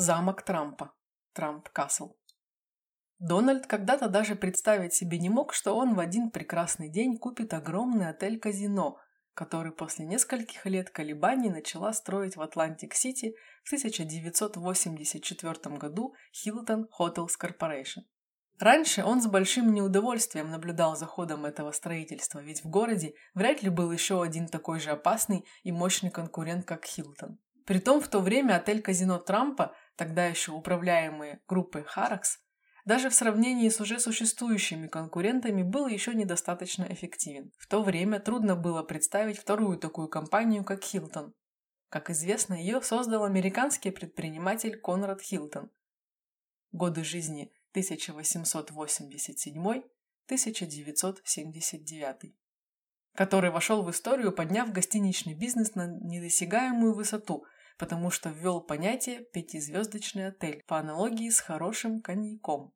Замок Трампа. Трамп-Касл. Дональд когда-то даже представить себе не мог, что он в один прекрасный день купит огромный отель-казино, который после нескольких лет колебаний начала строить в Атлантик-Сити в 1984 году Hilton Hotels Corporation. Раньше он с большим неудовольствием наблюдал за ходом этого строительства, ведь в городе вряд ли был еще один такой же опасный и мощный конкурент, как Хилтон. Притом в то время отель-казино Трампа, тогда еще управляемый группой Харакс, даже в сравнении с уже существующими конкурентами был еще недостаточно эффективен. В то время трудно было представить вторую такую компанию, как Хилтон. Как известно, ее создал американский предприниматель Конрад Хилтон. Годы жизни 1887-1979, который вошел в историю, подняв гостиничный бизнес на недосягаемую высоту, потому что ввел понятие «пятизвездочный отель» по аналогии с хорошим коньяком.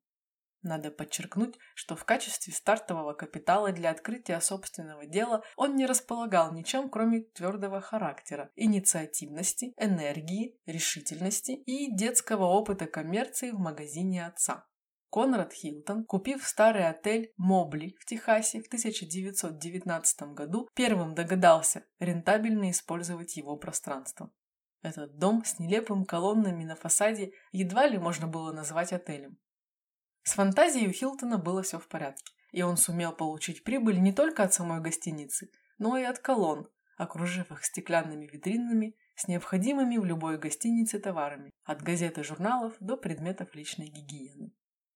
Надо подчеркнуть, что в качестве стартового капитала для открытия собственного дела он не располагал ничем, кроме твердого характера, инициативности, энергии, решительности и детского опыта коммерции в магазине отца. Конрад Хилтон, купив старый отель Мобли в Техасе в 1919 году, первым догадался рентабельно использовать его пространство. Этот дом с нелепым колоннами на фасаде едва ли можно было назвать отелем. С фантазией у Хилтона было все в порядке, и он сумел получить прибыль не только от самой гостиницы, но и от колонн, окружив их стеклянными витринами с необходимыми в любой гостинице товарами, от газет и журналов до предметов личной гигиены.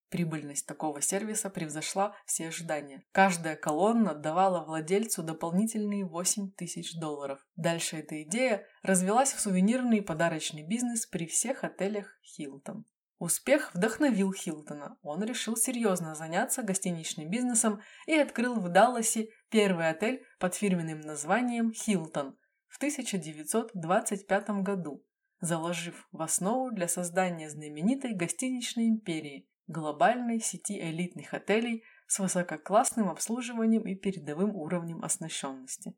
Прибыльность такого сервиса превзошла все ожидания. Каждая колонна давала владельцу дополнительные 8 тысяч долларов. Дальше эта идея развелась в сувенирный и подарочный бизнес при всех отелях Хилтон. Успех вдохновил Хилтона. Он решил серьезно заняться гостиничным бизнесом и открыл в Далласе первый отель под фирменным названием «Хилтон» в 1925 году, заложив в основу для создания знаменитой гостиничной империи, глобальной сети элитных отелей с высококлассным обслуживанием и передовым уровнем оснащенности.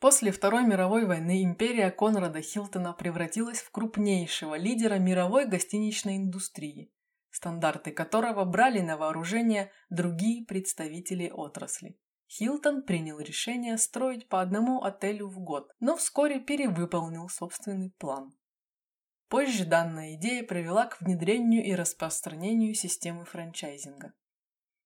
После Второй мировой войны империя Конрада Хилтона превратилась в крупнейшего лидера мировой гостиничной индустрии, стандарты которого брали на вооружение другие представители отрасли. Хилтон принял решение строить по одному отелю в год, но вскоре перевыполнил собственный план. Позже данная идея привела к внедрению и распространению системы франчайзинга.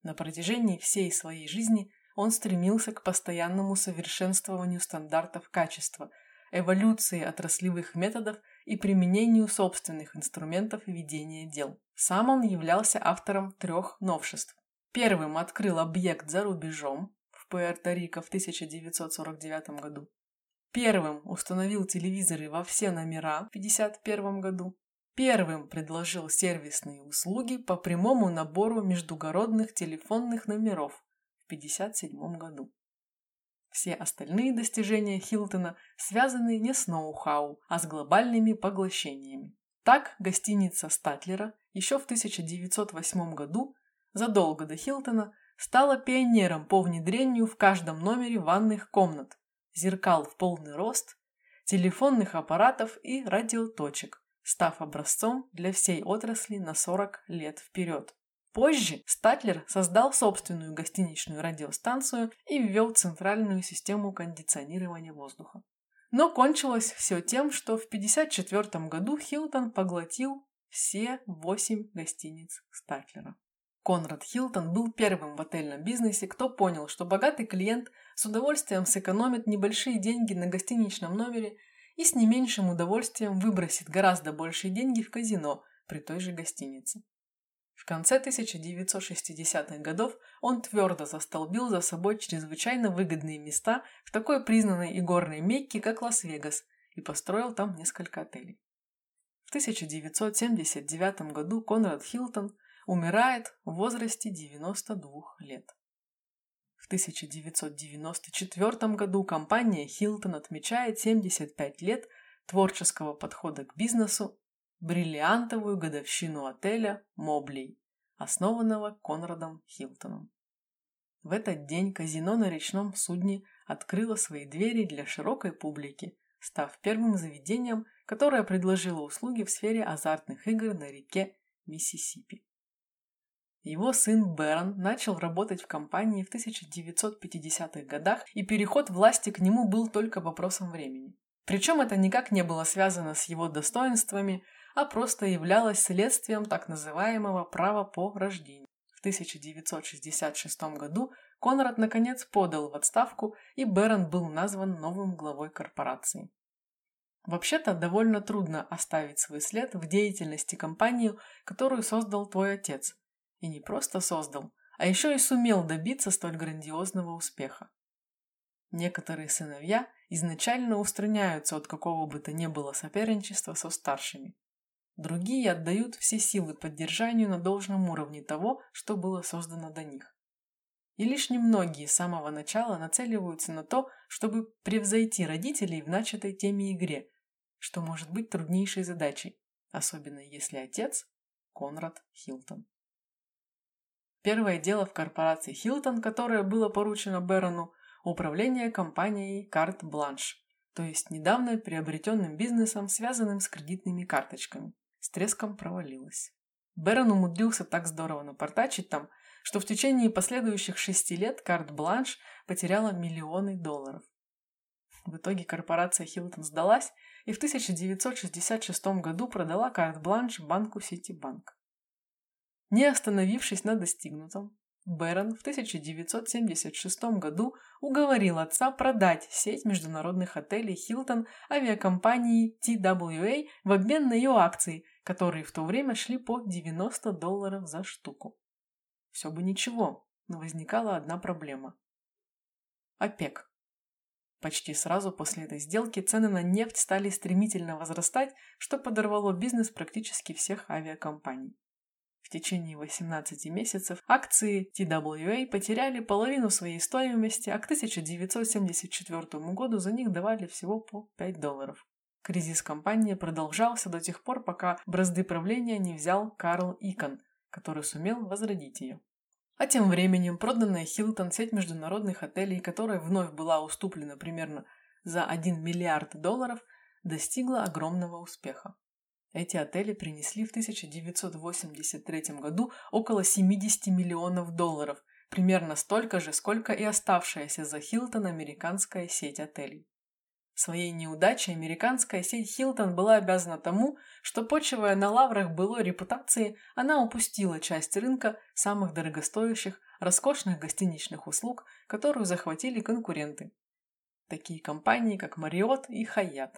На протяжении всей своей жизни он стремился к постоянному совершенствованию стандартов качества, эволюции отраслевых методов и применению собственных инструментов ведения дел. Сам он являлся автором трех новшеств. Первым открыл объект за рубежом в Пуэрто-Рико в 1949 году. Первым установил телевизоры во все номера в 1951 году. Первым предложил сервисные услуги по прямому набору междугородных телефонных номеров в 1957 году. Все остальные достижения Хилтона связаны не с ноу-хау, а с глобальными поглощениями. Так, гостиница Статлера еще в 1908 году, задолго до Хилтона, стала пионером по внедрению в каждом номере ванных комнат, зеркал в полный рост, телефонных аппаратов и радиоточек, став образцом для всей отрасли на 40 лет вперед. Позже Статлер создал собственную гостиничную радиостанцию и ввел центральную систему кондиционирования воздуха. Но кончилось все тем, что в 1954 году Хилтон поглотил все восемь гостиниц Статлера. Конрад Хилтон был первым в отельном бизнесе, кто понял, что богатый клиент с удовольствием сэкономит небольшие деньги на гостиничном номере и с не меньшим удовольствием выбросит гораздо большие деньги в казино при той же гостинице. В конце 1960-х годов он твердо застолбил за собой чрезвычайно выгодные места в такой признанной игорной Мекке, как Лас-Вегас, и построил там несколько отелей. В 1979 году Конрад Хилтон умирает в возрасте 92 лет. В 1994 году компания Hilton отмечает 75 лет творческого подхода к бизнесу, бриллиантовую годовщину отеля Моблей, основанного Конрадом Хилтоном. В этот день казино на речном судне открыло свои двери для широкой публики, став первым заведением, которая предложила услуги в сфере азартных игр на реке Миссисипи. Его сын Бэрон начал работать в компании в 1950-х годах, и переход власти к нему был только вопросом времени. Причем это никак не было связано с его достоинствами, а просто являлось следствием так называемого права по рождению. В 1966 году Конрад наконец подал в отставку, и Бэрон был назван новым главой корпорации. Вообще-то довольно трудно оставить свой след в деятельности компании, которую создал твой отец. И не просто создал, а еще и сумел добиться столь грандиозного успеха. Некоторые сыновья изначально устраняются от какого бы то ни было соперничества со старшими. Другие отдают все силы поддержанию на должном уровне того, что было создано до них. И лишь немногие с самого начала нацеливаются на то, чтобы превзойти родителей в начатой теме игре, что может быть труднейшей задачей, особенно если отец – Конрад Хилтон. Первое дело в корпорации Хилтон, которое было поручено Бэрону – управление компанией Карт Бланш, то есть недавно приобретенным бизнесом, связанным с кредитными карточками, с треском провалилось. Бэрон умудрился так здорово напортачить там, что в течение последующих шести лет Карт Бланш потеряла миллионы долларов. В итоге корпорация Хилтон сдалась и в 1966 году продала карт-бланш банку Ситибанк. Не остановившись на достигнутом, Бэрон в 1976 году уговорил отца продать сеть международных отелей Хилтон авиакомпании TWA в обмен на ее акции, которые в то время шли по 90 долларов за штуку. Все бы ничего, но возникала одна проблема. ОПЕК Почти сразу после этой сделки цены на нефть стали стремительно возрастать, что подорвало бизнес практически всех авиакомпаний. В течение 18 месяцев акции TWA потеряли половину своей стоимости, а к 1974 году за них давали всего по 5 долларов. Кризис компании продолжался до тех пор, пока бразды правления не взял Карл Икон, который сумел возродить ее. А тем временем проданная Хилтон сеть международных отелей, которая вновь была уступлена примерно за 1 миллиард долларов, достигла огромного успеха. Эти отели принесли в 1983 году около 70 миллионов долларов, примерно столько же, сколько и оставшаяся за Хилтон американская сеть отелей. Своей неудачей американская сеть Хилтон была обязана тому, что, почивая на лаврах былой репутации, она упустила часть рынка самых дорогостоящих, роскошных гостиничных услуг, которую захватили конкуренты. Такие компании, как Marriott и Hyatt.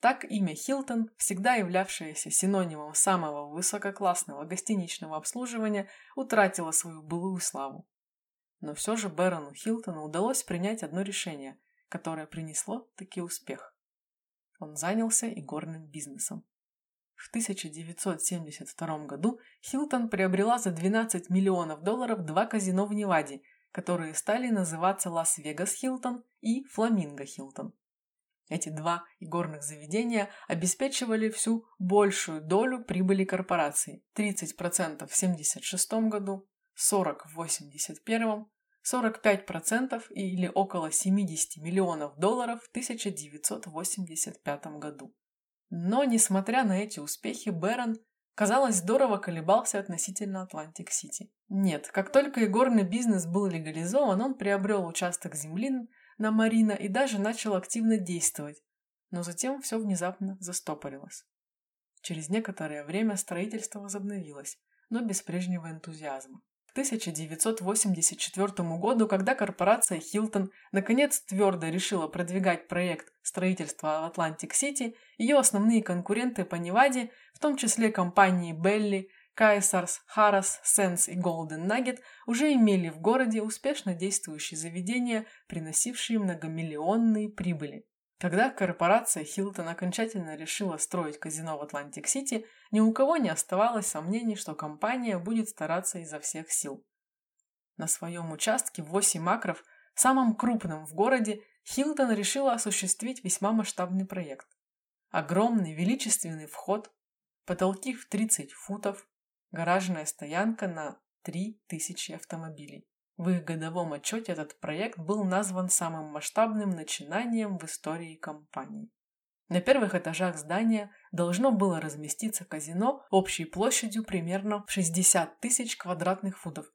Так имя Хилтон, всегда являвшееся синонимом самого высококлассного гостиничного обслуживания, утратило свою былую славу. Но все же Бэрону Хилтону удалось принять одно решение – которое принесло таки успех. Он занялся игорным бизнесом. В 1972 году Хилтон приобрела за 12 миллионов долларов два казино в Неваде, которые стали называться Лас-Вегас Хилтон и Фламинго Хилтон. Эти два игорных заведения обеспечивали все большую долю прибыли корпорации – 30% в 1976 году, 40% в 1981 45% или около 70 миллионов долларов в 1985 году. Но, несмотря на эти успехи, Бэрон, казалось, здорово колебался относительно Атлантик-Сити. Нет, как только игорный бизнес был легализован, он приобрел участок земли на Марина и даже начал активно действовать. Но затем все внезапно застопорилось. Через некоторое время строительство возобновилось, но без прежнего энтузиазма. К 1984 году, когда корпорация Hilton наконец твердо решила продвигать проект строительства в Атлантик-Сити, ее основные конкуренты по Неваде, в том числе компании Bally, Caesars, Harrah's, Sands и Golden Nugget, уже имели в городе успешно действующие заведения, приносившие многомиллионные прибыли. Когда корпорация Хилтон окончательно решила строить казино в Атлантик-Сити, ни у кого не оставалось сомнений, что компания будет стараться изо всех сил. На своем участке в 8 акров, самом крупном в городе, Хилтон решила осуществить весьма масштабный проект. Огромный величественный вход, потолки в 30 футов, гаражная стоянка на 3000 автомобилей. В их годовом отчете этот проект был назван самым масштабным начинанием в истории компании. На первых этажах здания должно было разместиться казино общей площадью примерно в 60 тысяч квадратных футов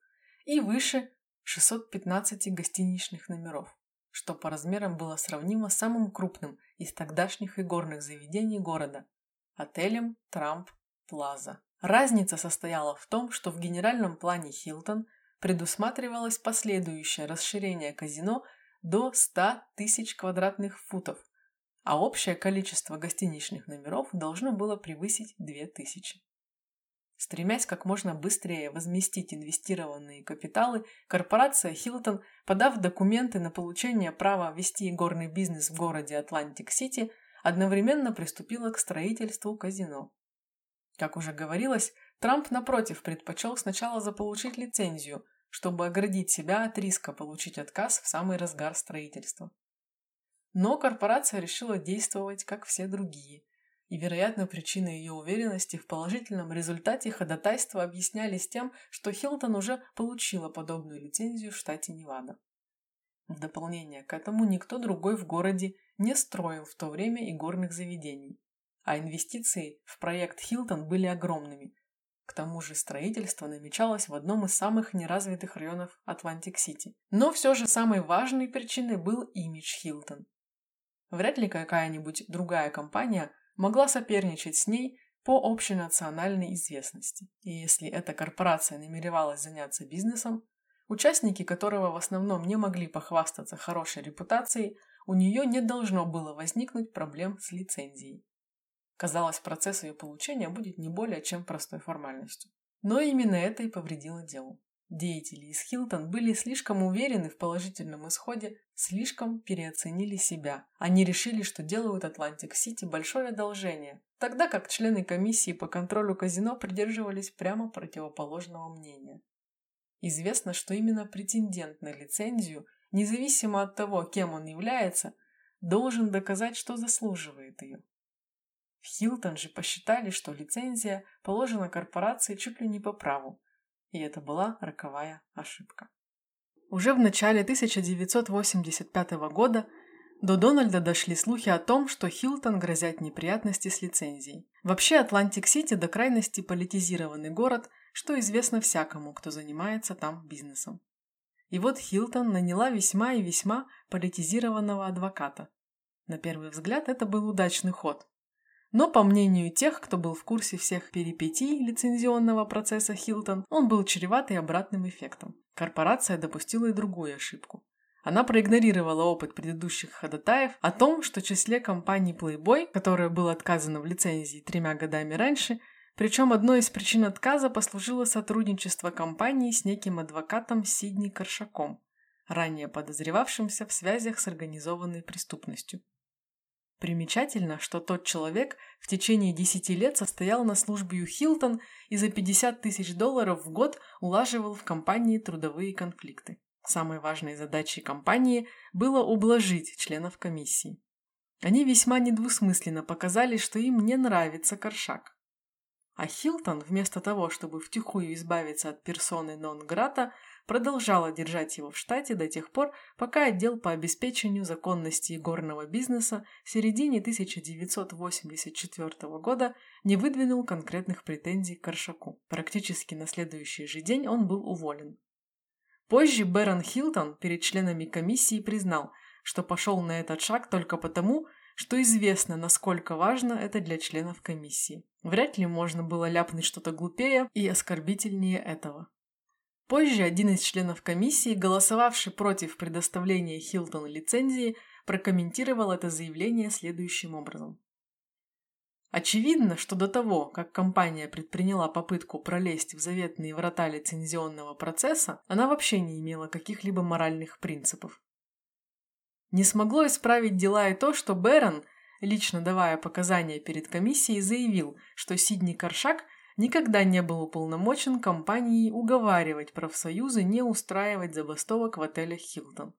и выше 615 гостиничных номеров, что по размерам было сравнимо с самым крупным из тогдашних игорных заведений города – отелем Трамп Плаза. Разница состояла в том, что в генеральном плане Хилтон предусматривалось последующее расширение казино до 100 тысяч квадратных футов, а общее количество гостиничных номеров должно было превысить 2000. Стремясь как можно быстрее возместить инвестированные капиталы, корпорация Hilton, подав документы на получение права вести игорный бизнес в городе Атлантик-Сити, одновременно приступила к строительству казино. Как уже говорилось, Трамп, напротив, предпочел сначала заполучить лицензию, чтобы оградить себя от риска получить отказ в самый разгар строительства. Но корпорация решила действовать, как все другие, и, вероятно, причины ее уверенности в положительном результате ходатайства объяснялись тем, что Хилтон уже получила подобную лицензию в штате Невада. В дополнение к этому никто другой в городе не строил в то время игорных заведений а инвестиции в проект Хилтон были огромными. К тому же строительство намечалось в одном из самых неразвитых районов Атлантик-Сити. Но все же самой важной причиной был имидж Хилтон. Вряд ли какая-нибудь другая компания могла соперничать с ней по общенациональной известности. И если эта корпорация намеревалась заняться бизнесом, участники которого в основном не могли похвастаться хорошей репутацией, у нее не должно было возникнуть проблем с лицензией. Казалось, процесс ее получения будет не более чем простой формальностью. Но именно это и повредило делу. Деятели из Хилтон были слишком уверены в положительном исходе, слишком переоценили себя. Они решили, что делают Атлантик-Сити большое одолжение, тогда как члены комиссии по контролю казино придерживались прямо противоположного мнения. Известно, что именно претендент на лицензию, независимо от того, кем он является, должен доказать, что заслуживает ее. Хилтон же посчитали, что лицензия положена корпорации чуть ли не по праву, и это была роковая ошибка. Уже в начале 1985 года до Дональда дошли слухи о том, что Хилтон грозят неприятности с лицензией. Вообще Атлантик-Сити до крайности политизированный город, что известно всякому, кто занимается там бизнесом. И вот Хилтон наняла весьма и весьма политизированного адвоката. На первый взгляд это был удачный ход. Но, по мнению тех, кто был в курсе всех перипетий лицензионного процесса Хилтон, он был чреватый обратным эффектом. Корпорация допустила и другую ошибку. Она проигнорировала опыт предыдущих ходатаев о том, что в числе компаний Playboy, которое было отказано в лицензии тремя годами раньше, причем одной из причин отказа послужило сотрудничество компании с неким адвокатом Сидни Коршаком, ранее подозревавшимся в связях с организованной преступностью. Примечательно, что тот человек в течение 10 лет состоял на службе у Хилтон и за 50 тысяч долларов в год улаживал в компании трудовые конфликты. Самой важной задачей компании было ублажить членов комиссии. Они весьма недвусмысленно показали, что им не нравится Коршак. А Хилтон, вместо того, чтобы втихую избавиться от персоны нон-грата, продолжала держать его в штате до тех пор, пока отдел по обеспечению законности горного бизнеса в середине 1984 года не выдвинул конкретных претензий к Коршаку. Практически на следующий же день он был уволен. Позже Бэрон Хилтон перед членами комиссии признал, что пошел на этот шаг только потому, что известно, насколько важно это для членов комиссии. Вряд ли можно было ляпнуть что-то глупее и оскорбительнее этого. Позже один из членов комиссии, голосовавший против предоставления Хилтон лицензии, прокомментировал это заявление следующим образом. Очевидно, что до того, как компания предприняла попытку пролезть в заветные врата лицензионного процесса, она вообще не имела каких-либо моральных принципов. Не смогло исправить дела и то, что Бэрон, лично давая показания перед комиссией, заявил, что Сидни Коршак никогда не был уполномочен компанией уговаривать профсоюзы не устраивать забастовок в отелях «Хилтон».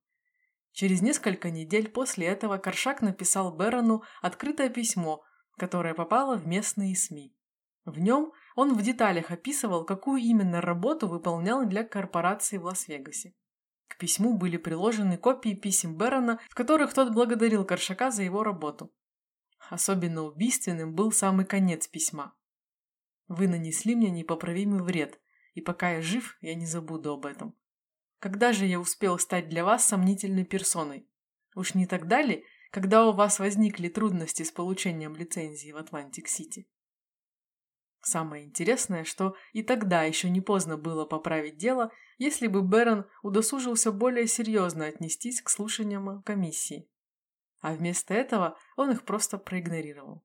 Через несколько недель после этого Коршак написал Берону открытое письмо, которое попало в местные СМИ. В нем он в деталях описывал, какую именно работу выполнял для корпорации в Лас-Вегасе. К письму были приложены копии писем Берона, в которых тот благодарил Коршака за его работу. Особенно убийственным был самый конец письма. Вы нанесли мне непоправимый вред, и пока я жив, я не забуду об этом. Когда же я успел стать для вас сомнительной персоной? Уж не тогда ли, когда у вас возникли трудности с получением лицензии в Атлантик-Сити? Самое интересное, что и тогда еще не поздно было поправить дело, если бы Бэрон удосужился более серьезно отнестись к слушаниям комиссии. А вместо этого он их просто проигнорировал.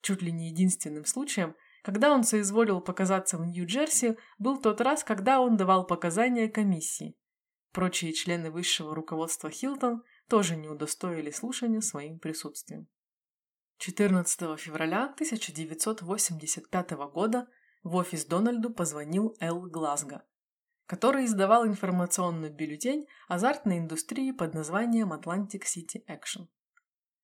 Чуть ли не единственным случаем, когда он соизволил показаться в Нью-Джерси, был тот раз, когда он давал показания комиссии. Прочие члены высшего руководства Хилтон тоже не удостоили слушания своим присутствием. 14 февраля 1985 года в офис Дональду позвонил Эл Глазго, который издавал информационный бюллетень азартной индустрии под названием Atlantic City Action.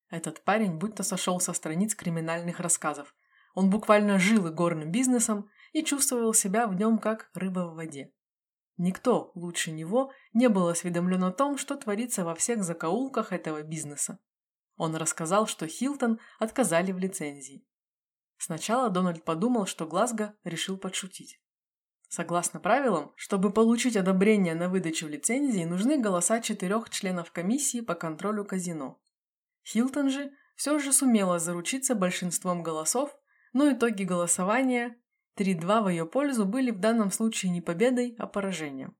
Этот парень будто сошел со страниц криминальных рассказов. Он буквально жил игорным бизнесом и чувствовал себя в нем как рыба в воде. Никто лучше него не был осведомлен о том, что творится во всех закоулках этого бизнеса. Он рассказал, что Хилтон отказали в лицензии. Сначала Дональд подумал, что Глазго решил подшутить. Согласно правилам, чтобы получить одобрение на выдачу лицензии, нужны голоса четырех членов комиссии по контролю казино. Хилтон же все же сумела заручиться большинством голосов, но итоги голосования 3-2 в ее пользу были в данном случае не победой, а поражением.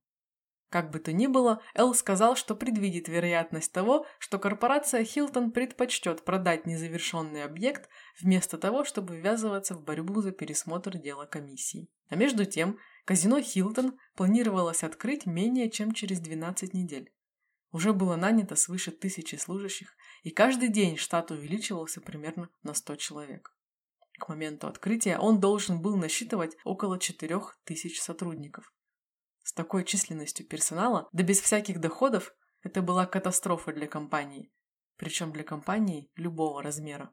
Как бы то ни было, Эл сказал, что предвидит вероятность того, что корпорация Хилтон предпочтет продать незавершенный объект, вместо того, чтобы ввязываться в борьбу за пересмотр дела комиссии. А между тем, казино Хилтон планировалось открыть менее чем через 12 недель. Уже было нанято свыше тысячи служащих, и каждый день штат увеличивался примерно на 100 человек. К моменту открытия он должен был насчитывать около 4000 сотрудников. С такой численностью персонала, да без всяких доходов, это была катастрофа для компании. Причем для компании любого размера.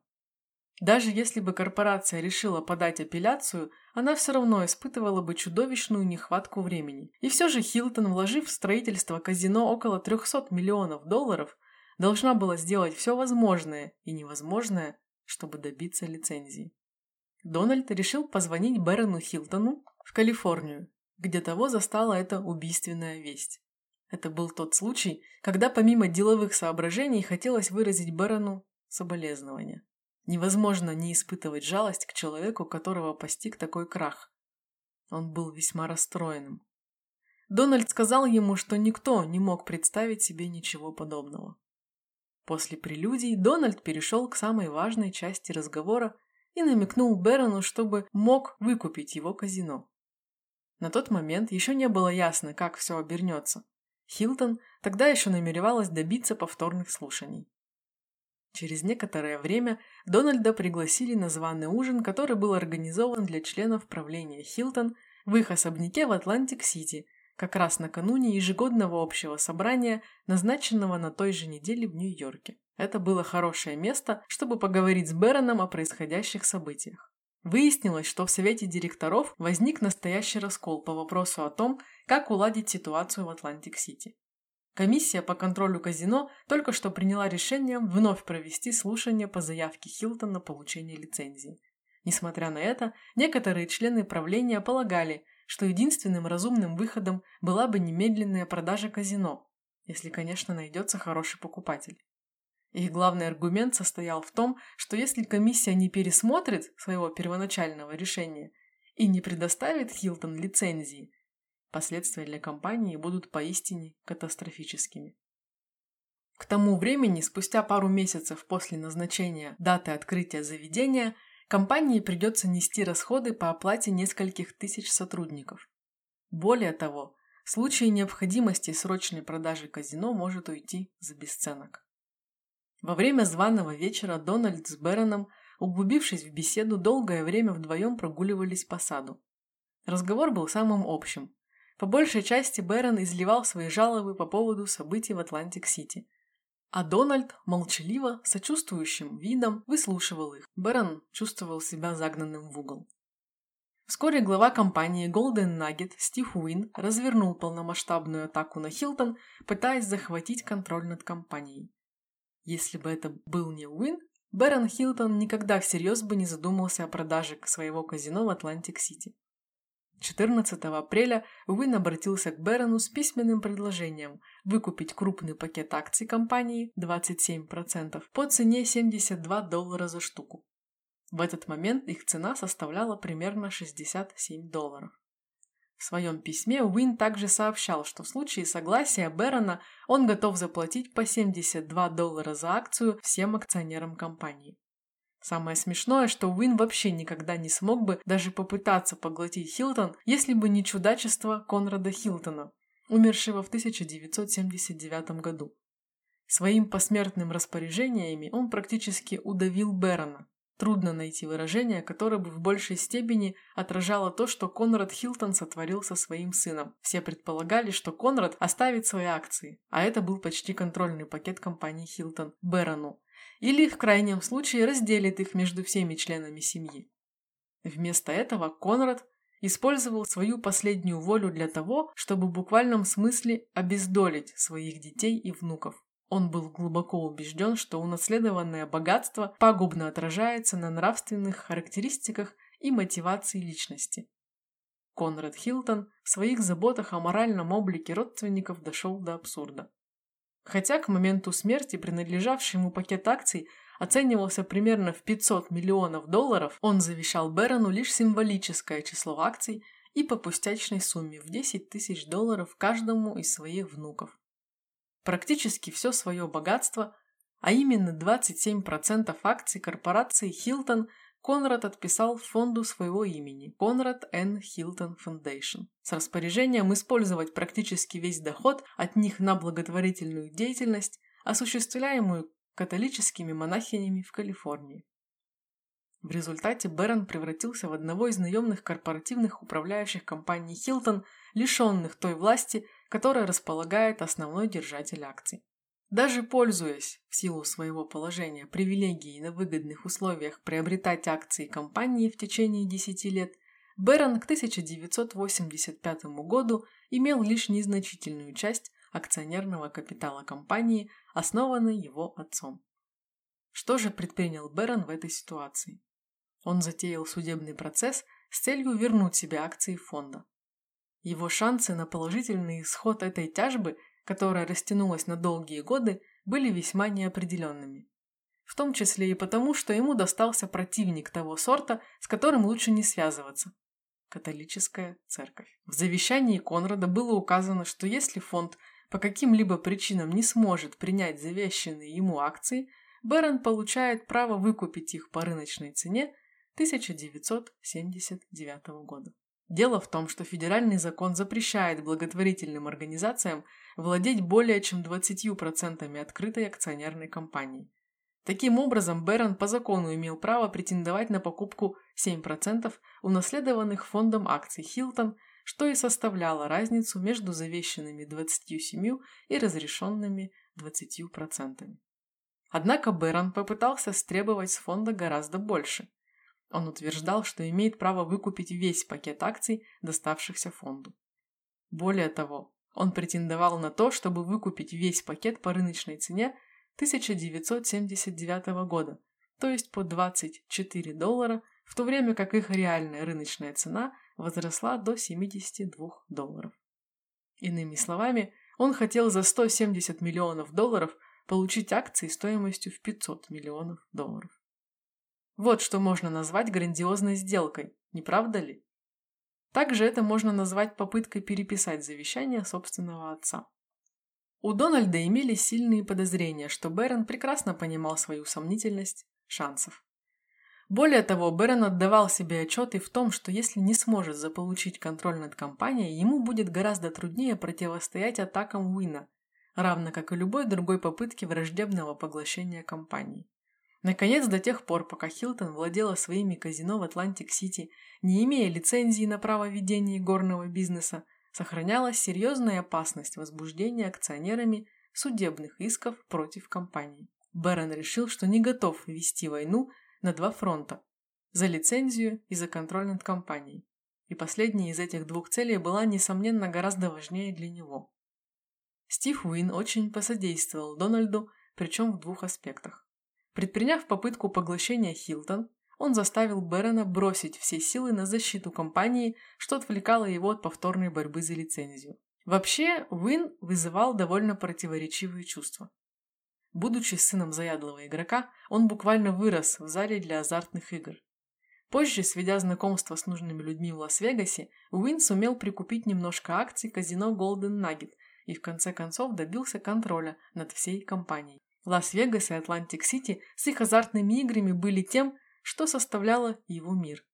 Даже если бы корпорация решила подать апелляцию, она все равно испытывала бы чудовищную нехватку времени. И все же Хилтон, вложив в строительство казино около 300 миллионов долларов, должна была сделать все возможное и невозможное, чтобы добиться лицензии. Дональд решил позвонить Бэрону Хилтону в Калифорнию где того застала эта убийственная весть. Это был тот случай, когда помимо деловых соображений хотелось выразить барону соболезнования. Невозможно не испытывать жалость к человеку, которого постиг такой крах. Он был весьма расстроенным. Дональд сказал ему, что никто не мог представить себе ничего подобного. После прелюдий Дональд перешел к самой важной части разговора и намекнул Берону, чтобы мог выкупить его казино. На тот момент еще не было ясно, как все обернется. Хилтон тогда еще намеревалась добиться повторных слушаний. Через некоторое время Дональда пригласили на званый ужин, который был организован для членов правления Хилтон в их особняке в Атлантик-Сити, как раз накануне ежегодного общего собрания, назначенного на той же неделе в Нью-Йорке. Это было хорошее место, чтобы поговорить с Бэроном о происходящих событиях. Выяснилось, что в совете директоров возник настоящий раскол по вопросу о том, как уладить ситуацию в Атлантик-Сити. Комиссия по контролю казино только что приняла решение вновь провести слушание по заявке Хилтон на получение лицензии. Несмотря на это, некоторые члены правления полагали, что единственным разумным выходом была бы немедленная продажа казино, если, конечно, найдется хороший покупатель. Их главный аргумент состоял в том, что если комиссия не пересмотрит своего первоначального решения и не предоставит Хилтон лицензии, последствия для компании будут поистине катастрофическими. К тому времени, спустя пару месяцев после назначения даты открытия заведения, компании придется нести расходы по оплате нескольких тысяч сотрудников. Более того, в случае необходимости срочной продажи казино может уйти за бесценок. Во время званого вечера Дональд с Бэроном, углубившись в беседу, долгое время вдвоем прогуливались по саду. Разговор был самым общим. По большей части Бэрон изливал свои жалобы по поводу событий в Атлантик-Сити. А Дональд молчаливо, с сочувствующим видом выслушивал их. Бэрон чувствовал себя загнанным в угол. Вскоре глава компании Golden Nugget Стив Уин развернул полномасштабную атаку на Хилтон, пытаясь захватить контроль над компанией. Если бы это был не Уин, Бэрон Хилтон никогда всерьез бы не задумался о продаже своего казино в Атлантик-Сити. 14 апреля Уин обратился к Бэрону с письменным предложением выкупить крупный пакет акций компании 27% по цене 72 доллара за штуку. В этот момент их цена составляла примерно 67 долларов. В своем письме Уин также сообщал, что в случае согласия Бэрона он готов заплатить по 72 доллара за акцию всем акционерам компании. Самое смешное, что Уин вообще никогда не смог бы даже попытаться поглотить Хилтон, если бы не чудачество Конрада Хилтона, умершего в 1979 году. Своим посмертным распоряжениями он практически удавил Бэрона. Трудно найти выражение, которое бы в большей степени отражало то, что Конрад Хилтон сотворил со своим сыном. Все предполагали, что Конрад оставит свои акции, а это был почти контрольный пакет компании Хилтон Бэрону, или, в крайнем случае, разделит их между всеми членами семьи. Вместо этого Конрад использовал свою последнюю волю для того, чтобы в буквальном смысле обездолить своих детей и внуков. Он был глубоко убежден, что унаследованное богатство пагубно отражается на нравственных характеристиках и мотивации личности. Конрад Хилтон в своих заботах о моральном облике родственников дошел до абсурда. Хотя к моменту смерти принадлежавший ему пакет акций оценивался примерно в 500 миллионов долларов, он завещал Бэрону лишь символическое число акций и по пустячной сумме в 10 тысяч долларов каждому из своих внуков. Практически все свое богатство, а именно 27% акций корпорации Hilton Конрад отписал фонду своего имени – Конрад Н. Хилтон Foundation с распоряжением использовать практически весь доход от них на благотворительную деятельность, осуществляемую католическими монахинями в Калифорнии. В результате Бэрон превратился в одного из наемных корпоративных управляющих компаний Хилтон, лишенных той власти, которая располагает основной держатель акций. Даже пользуясь, в силу своего положения, привилегией на выгодных условиях приобретать акции компании в течение 10 лет, Бэрон к 1985 году имел лишь незначительную часть акционерного капитала компании, основанной его отцом. Что же предпринял Бэрон в этой ситуации? Он затеял судебный процесс с целью вернуть себе акции фонда. Его шансы на положительный исход этой тяжбы которая растянулась на долгие годы, были весьма неопределенными. В том числе и потому, что ему достался противник того сорта, с которым лучше не связываться – католическая церковь. В завещании Конрада было указано, что если фонд по каким-либо причинам не сможет принять завещанные ему акции, Бэрон получает право выкупить их по рыночной цене 1979 года. Дело в том, что федеральный закон запрещает благотворительным организациям владеть более чем 20% открытой акционерной компании. Таким образом, Бэрон по закону имел право претендовать на покупку 7% унаследованных фондом акций Хилтон, что и составляло разницу между завещанными 27 и разрешенными 20%. Однако Бэрон попытался стребовать с фонда гораздо больше. Он утверждал, что имеет право выкупить весь пакет акций, доставшихся фонду. Более того, он претендовал на то, чтобы выкупить весь пакет по рыночной цене 1979 года, то есть по 24 доллара, в то время как их реальная рыночная цена возросла до 72 долларов. Иными словами, он хотел за 170 миллионов долларов получить акции стоимостью в 500 миллионов долларов. Вот что можно назвать грандиозной сделкой, не правда ли? Также это можно назвать попыткой переписать завещание собственного отца. У Дональда имелись сильные подозрения, что Бэрон прекрасно понимал свою сомнительность шансов. Более того, Бэрон отдавал себе отчет и в том, что если не сможет заполучить контроль над компанией, ему будет гораздо труднее противостоять атакам Уина, равно как и любой другой попытке враждебного поглощения компании. Наконец, до тех пор, пока Хилтон владела своими казино в Атлантик-Сити, не имея лицензии на право ведения игорного бизнеса, сохранялась серьезная опасность возбуждения акционерами судебных исков против компании. Бэрон решил, что не готов вести войну на два фронта – за лицензию и за контроль над компанией. И последняя из этих двух целей была, несомненно, гораздо важнее для него. Стив Уин очень посодействовал Дональду, причем в двух аспектах. Предприняв попытку поглощения Хилтон, он заставил Бэрона бросить все силы на защиту компании, что отвлекало его от повторной борьбы за лицензию. Вообще, Уин вызывал довольно противоречивые чувства. Будучи сыном заядлого игрока, он буквально вырос в зале для азартных игр. Позже, сведя знакомство с нужными людьми в Лас-Вегасе, Уин сумел прикупить немножко акций казино Golden Nugget и в конце концов добился контроля над всей компанией. Лас-Вегас и Атлантик-Сити с их азартными играми были тем, что составляло его мир.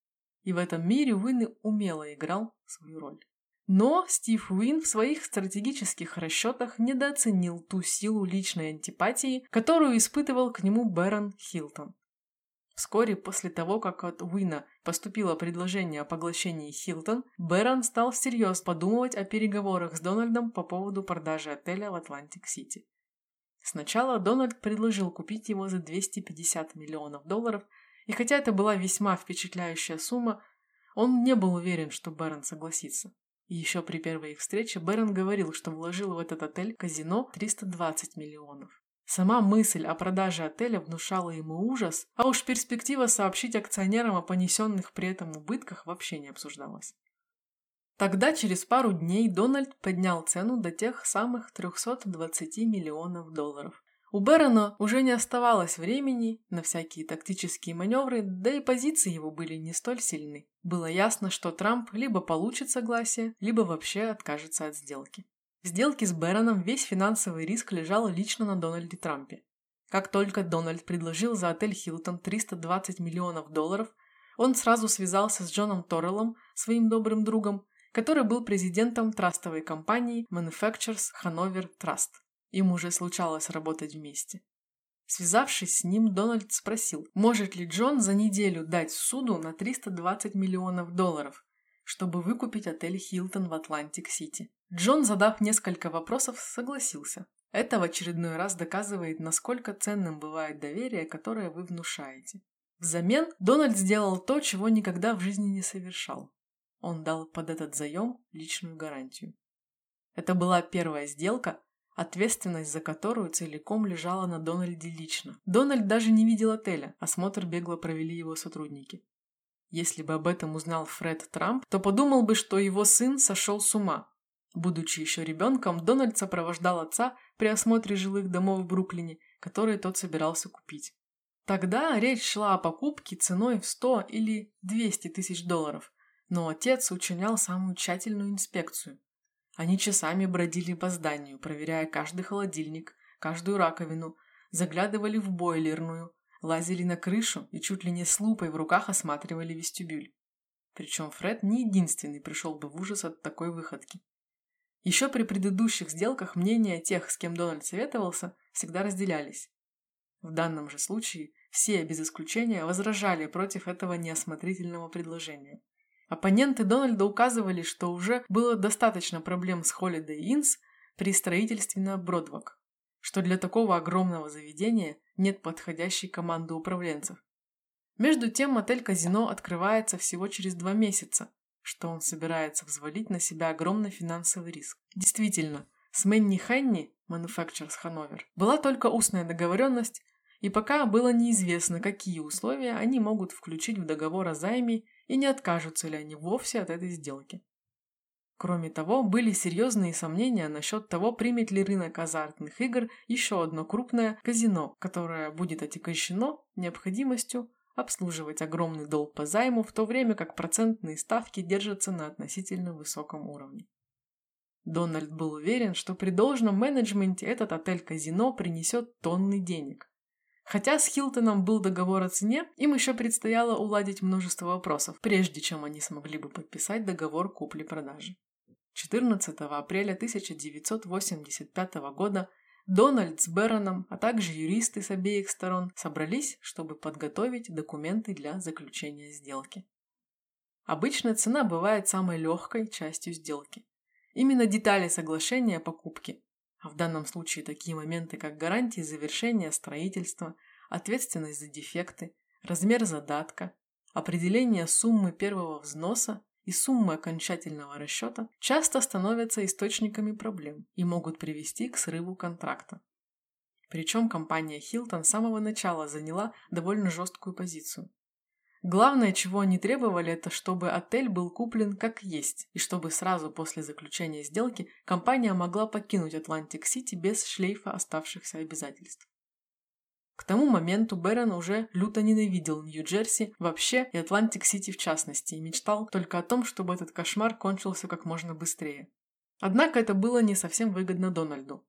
И в этом мире Уин умело играл свою роль. Но Стив Уин в своих стратегических расчетах недооценил ту силу личной антипатии, которую испытывал к нему Бэрон Хилтон. Вскоре после того, как от Уина поступило предложение о поглощении Хилтон, Бэрон стал всерьез подумывать о переговорах с Дональдом по поводу продажи отеля в Атлантик-Сити. Сначала Дональд предложил купить его за 250 миллионов долларов, и хотя это была весьма впечатляющая сумма, он не был уверен, что Бэрон согласится. И еще при первой их встрече Бэрон говорил, что вложил в этот отель казино 320 миллионов. Сама мысль о продаже отеля внушала ему ужас, а уж перспектива сообщить акционерам о понесенных при этом убытках вообще не обсуждалась. Тогда через пару дней Дональд поднял цену до тех самых 320 миллионов долларов. У Бэрона уже не оставалось времени на всякие тактические маневры, да и позиции его были не столь сильны. Было ясно, что Трамп либо получит согласие, либо вообще откажется от сделки. В сделке с Бэроном весь финансовый риск лежал лично на Дональде Трампе. Как только Дональд предложил за отель Хилтон 320 миллионов долларов, он сразу связался с Джоном Торреллом, своим добрым другом, который был президентом трастовой компании Manufacturers Hanover Trust. Им уже случалось работать вместе. Связавшись с ним, Дональд спросил, может ли Джон за неделю дать ссуду на 320 миллионов долларов, чтобы выкупить отель Хилтон в Атлантик-Сити. Джон, задав несколько вопросов, согласился. Это в очередной раз доказывает, насколько ценным бывает доверие, которое вы внушаете. Взамен Дональд сделал то, чего никогда в жизни не совершал. Он дал под этот заем личную гарантию. Это была первая сделка, ответственность за которую целиком лежала на Дональде лично. Дональд даже не видел отеля, осмотр бегло провели его сотрудники. Если бы об этом узнал Фред Трамп, то подумал бы, что его сын сошел с ума. Будучи еще ребенком, Дональд сопровождал отца при осмотре жилых домов в Бруклине, которые тот собирался купить. Тогда речь шла о покупке ценой в 100 или 200 тысяч долларов, но отец учинял самую тщательную инспекцию. Они часами бродили по зданию, проверяя каждый холодильник, каждую раковину, заглядывали в бойлерную, лазили на крышу и чуть ли не с лупой в руках осматривали вестибюль. Причем Фред не единственный пришел бы в ужас от такой выходки. Еще при предыдущих сделках мнения тех, с кем Дональд советовался, всегда разделялись. В данном же случае все, без исключения, возражали против этого неосмотрительного предложения. Оппоненты Дональда указывали, что уже было достаточно проблем с Holiday Inns при строительстве на Бродвок, что для такого огромного заведения нет подходящей команды управленцев. Между тем отель-казино открывается всего через два месяца, что он собирается взвалить на себя огромный финансовый риск. Действительно, с Мэнни Хенни, Manufacturers Hanover, была только устная договоренность, и пока было неизвестно, какие условия они могут включить в договор о займе и не откажутся ли они вовсе от этой сделки. Кроме того, были серьезные сомнения насчет того, примет ли рынок азартных игр еще одно крупное казино, которое будет отягощено необходимостью обслуживать огромный долг по займу, в то время как процентные ставки держатся на относительно высоком уровне. Дональд был уверен, что при должном менеджменте этот отель-казино принесет тонны денег. Хотя с Хилтоном был договор о цене, им еще предстояло уладить множество вопросов, прежде чем они смогли бы подписать договор купли-продажи. 14 апреля 1985 года Дональд с Берроном, а также юристы с обеих сторон собрались, чтобы подготовить документы для заключения сделки. Обычно цена бывает самой легкой частью сделки. Именно детали соглашения о покупке а в данном случае такие моменты, как гарантии завершения строительства, ответственность за дефекты, размер задатка, определение суммы первого взноса и суммы окончательного расчета, часто становятся источниками проблем и могут привести к срыву контракта. Причем компания Hilton с самого начала заняла довольно жесткую позицию. Главное, чего они требовали, это чтобы отель был куплен как есть, и чтобы сразу после заключения сделки компания могла покинуть Атлантик-Сити без шлейфа оставшихся обязательств. К тому моменту Бэрон уже люто ненавидел Нью-Джерси вообще и Атлантик-Сити в частности, и мечтал только о том, чтобы этот кошмар кончился как можно быстрее. Однако это было не совсем выгодно Дональду.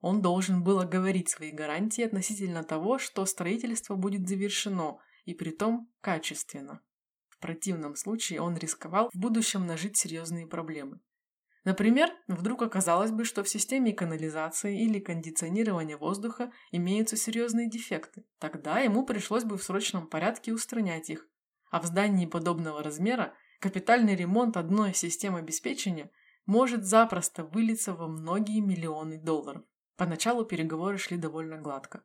Он должен был оговорить свои гарантии относительно того, что строительство будет завершено, и притом качественно. В противном случае он рисковал в будущем нажить серьезные проблемы. Например, вдруг оказалось бы, что в системе канализации или кондиционирования воздуха имеются серьезные дефекты. Тогда ему пришлось бы в срочном порядке устранять их. А в здании подобного размера капитальный ремонт одной системы обеспечения может запросто вылиться во многие миллионы долларов. Поначалу переговоры шли довольно гладко.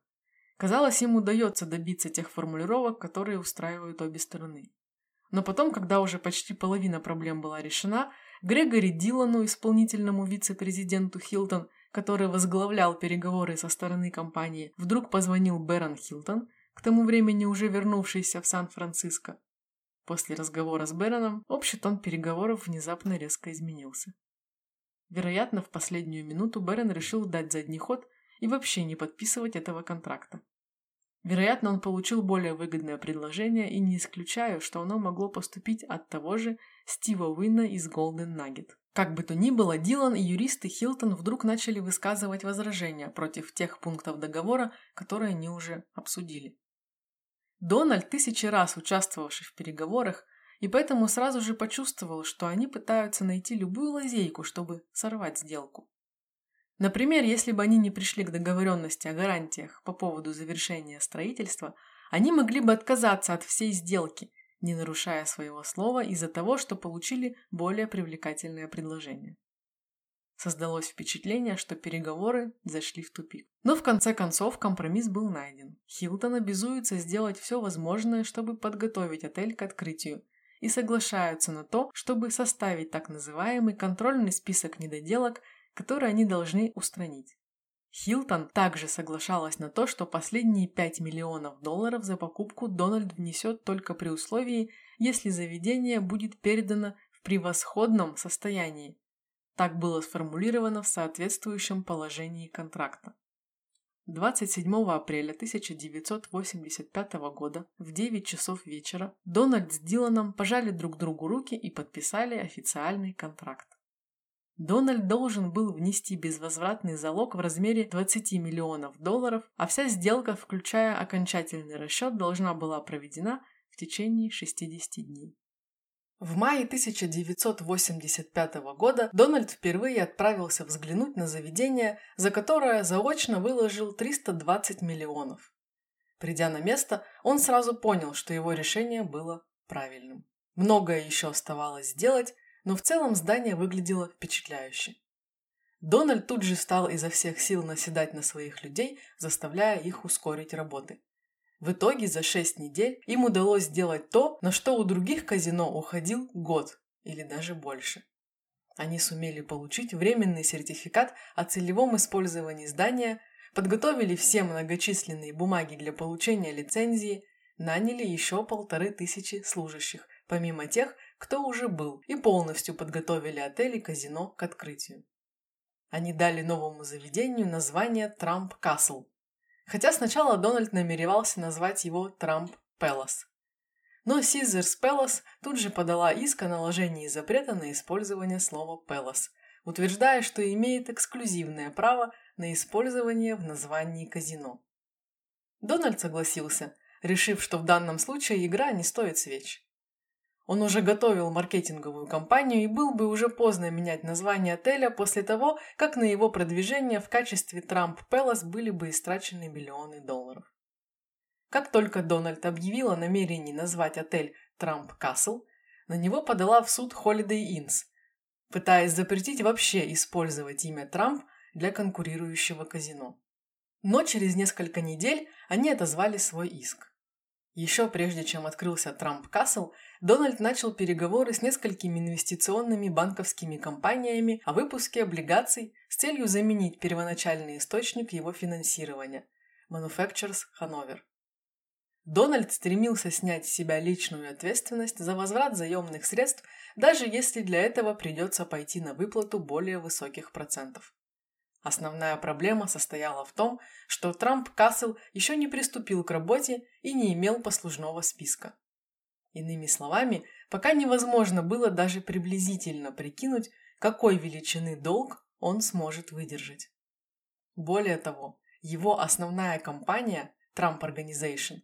Казалось, им удается добиться тех формулировок, которые устраивают обе стороны. Но потом, когда уже почти половина проблем была решена, Грегори Дилану, исполнительному вице-президенту Хилтон, который возглавлял переговоры со стороны компании, вдруг позвонил Бэрон Хилтон, к тому времени уже вернувшийся в Сан-Франциско. После разговора с Бэроном общий тон переговоров внезапно резко изменился. Вероятно, в последнюю минуту Бэрон решил дать задний ход и вообще не подписывать этого контракта. Вероятно, он получил более выгодное предложение, и не исключаю, что оно могло поступить от того же Стива Уинна из Golden Nugget. Как бы то ни было, Дилан и юристы Хилтон вдруг начали высказывать возражения против тех пунктов договора, которые они уже обсудили. Дональд, тысячи раз участвовавший в переговорах, и поэтому сразу же почувствовал, что они пытаются найти любую лазейку, чтобы сорвать сделку. Например, если бы они не пришли к договоренности о гарантиях по поводу завершения строительства, они могли бы отказаться от всей сделки, не нарушая своего слова из-за того, что получили более привлекательное предложение. Создалось впечатление, что переговоры зашли в тупик. Но в конце концов компромисс был найден. Хилтон обязуется сделать все возможное, чтобы подготовить отель к открытию, и соглашаются на то, чтобы составить так называемый контрольный список недоделок, которые они должны устранить. Хилтон также соглашалась на то, что последние 5 миллионов долларов за покупку Дональд внесет только при условии, если заведение будет передано в превосходном состоянии. Так было сформулировано в соответствующем положении контракта. 27 апреля 1985 года в 9 часов вечера Дональд с Диланом пожали друг другу руки и подписали официальный контракт. Дональд должен был внести безвозвратный залог в размере 20 миллионов долларов, а вся сделка, включая окончательный расчет, должна была проведена в течение 60 дней. В мае 1985 года Дональд впервые отправился взглянуть на заведение, за которое заочно выложил 320 миллионов. Придя на место, он сразу понял, что его решение было правильным. Многое еще оставалось сделать, но в целом здание выглядело впечатляюще. Дональд тут же стал изо всех сил наседать на своих людей, заставляя их ускорить работы. В итоге за 6 недель им удалось сделать то, на что у других казино уходил год или даже больше. Они сумели получить временный сертификат о целевом использовании здания, подготовили все многочисленные бумаги для получения лицензии, наняли еще полторы тысячи служащих, помимо тех, кто уже был, и полностью подготовили отель и казино к открытию. Они дали новому заведению название Трамп Касл, хотя сначала Дональд намеревался назвать его Трамп Пелос. Но Сизерс Пелос тут же подала иск о наложении запрета на использование слова Пелос, утверждая, что имеет эксклюзивное право на использование в названии казино. Дональд согласился, решив, что в данном случае игра не стоит свеч. Он уже готовил маркетинговую кампанию и был бы уже поздно менять название отеля после того, как на его продвижение в качестве Трамп Пелос были бы истрачены миллионы долларов. Как только Дональд объявил о намерении назвать отель Трамп Касл, на него подала в суд Holiday Inns, пытаясь запретить вообще использовать имя Трамп для конкурирующего казино. Но через несколько недель они отозвали свой иск. Еще прежде чем открылся Трамп Касл, Дональд начал переговоры с несколькими инвестиционными банковскими компаниями о выпуске облигаций с целью заменить первоначальный источник его финансирования, Manufacturers Hanover. Дональд стремился снять с себя личную ответственность за возврат заемных средств, даже если для этого придется пойти на выплату более высоких процентов. Основная проблема состояла в том, что Трамп Кассел еще не приступил к работе и не имел послужного списка. Иными словами, пока невозможно было даже приблизительно прикинуть, какой величины долг он сможет выдержать. Более того, его основная компания, Trump Organization,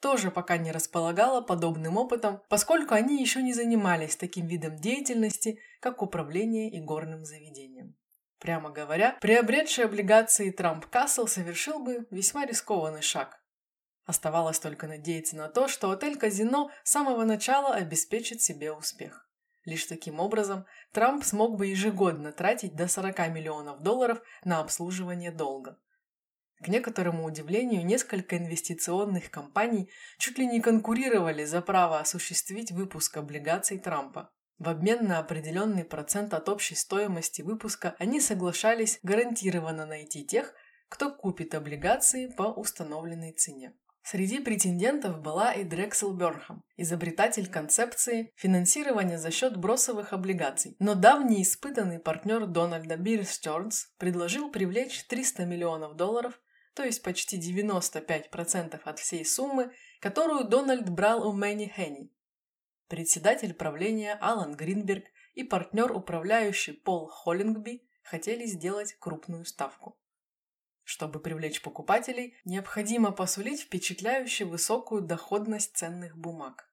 тоже пока не располагала подобным опытом, поскольку они еще не занимались таким видом деятельности, как управление игорным заведением. Прямо говоря, приобретший облигации Трамп Кассел совершил бы весьма рискованный шаг. Оставалось только надеяться на то, что отель-казино с самого начала обеспечит себе успех. Лишь таким образом Трамп смог бы ежегодно тратить до 40 миллионов долларов на обслуживание долга. К некоторому удивлению, несколько инвестиционных компаний чуть ли не конкурировали за право осуществить выпуск облигаций Трампа. В обмен на определенный процент от общей стоимости выпуска они соглашались гарантированно найти тех, кто купит облигации по установленной цене. Среди претендентов была и Дрексел Бёрхам, изобретатель концепции финансирования за счет бросовых облигаций. Но давний испытанный партнер Дональда Бир Стернс предложил привлечь 300 миллионов долларов, то есть почти 95% от всей суммы, которую Дональд брал у Мэнни Хенни, Председатель правления Алан Гринберг и партнер управляющий Пол Холлингби хотели сделать крупную ставку. Чтобы привлечь покупателей, необходимо посулить впечатляюще высокую доходность ценных бумаг.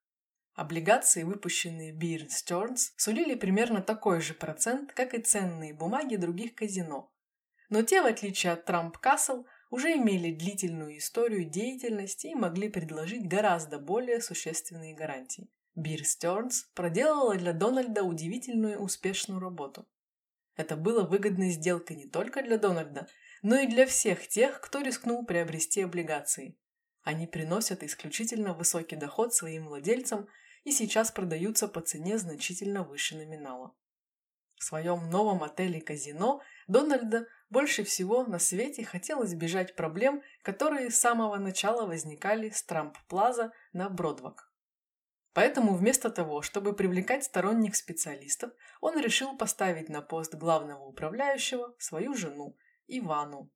Облигации, выпущенные Beer Stearns, сулили примерно такой же процент, как и ценные бумаги других казино. Но те, в отличие от Трамп Кассел, уже имели длительную историю деятельности и могли предложить гораздо более существенные гарантии. Бир Стернс проделала для Дональда удивительную успешную работу. Это было выгодной сделкой не только для Дональда, но и для всех тех, кто рискнул приобрести облигации. Они приносят исключительно высокий доход своим владельцам и сейчас продаются по цене значительно выше номинала. В своем новом отеле-казино Дональд больше всего на свете хотел избежать проблем, которые с самого начала возникали с Трамп-Плаза на Boardwalk. Поэтому вместо того, чтобы привлекать сторонних специалистов, он решил поставить на пост главного управляющего свою жену, Ивану.